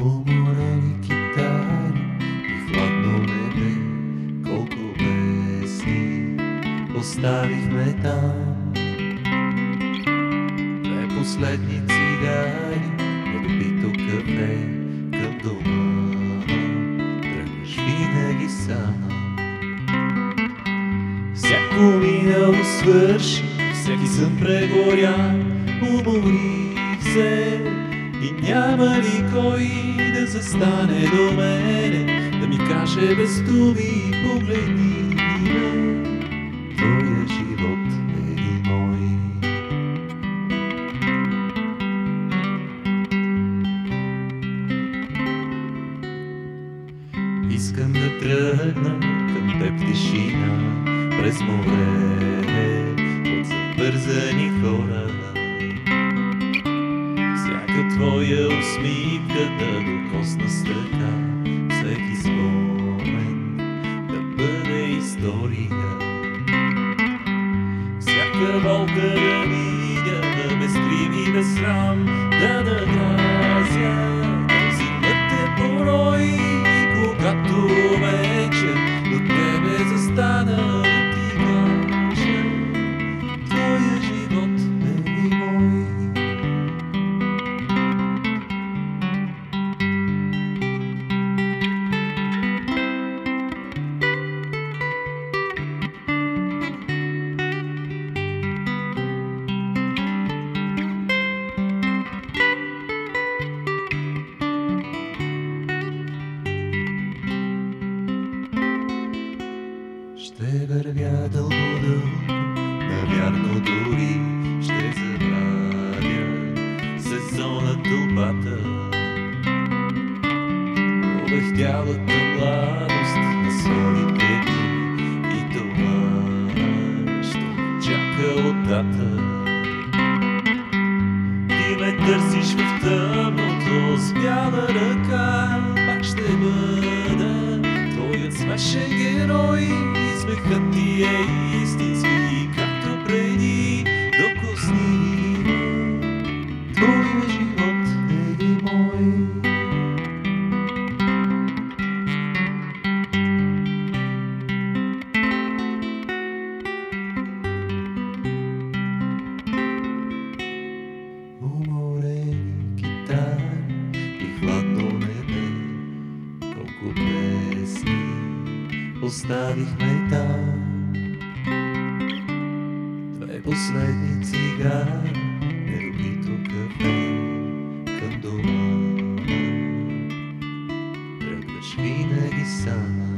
Поморени китари и хладно небе, колко песни оставихме там. Две последни цигари, недобито кафе към дома, тръгваш винаги сам. Всяко минало свърши, всеки съм прегоря, умори се, и няма ли кой да застане до мене, да ми каже без думи, погледни ме, твоя живот е и мой. Искам да тръгна към теб тишина, през море, от забързани хора. Твоя усмивка да докосна с ръка, всеки спомен да бъде история. Всяка болка да видя, да ме скриви без срам, да нагазя дори ще забравя сезона тълпата. Обехтялата младост на своите дни и това ще чака от дата. Ти ме търсиш в тъмното с бяла ръка, пак ще бъда твоят смешен герой. И смехът ти е истински, Живот е и мой. Китари и хладно небе, колко песни оставихме там. Две последни цигари, domar praglašvinegi sama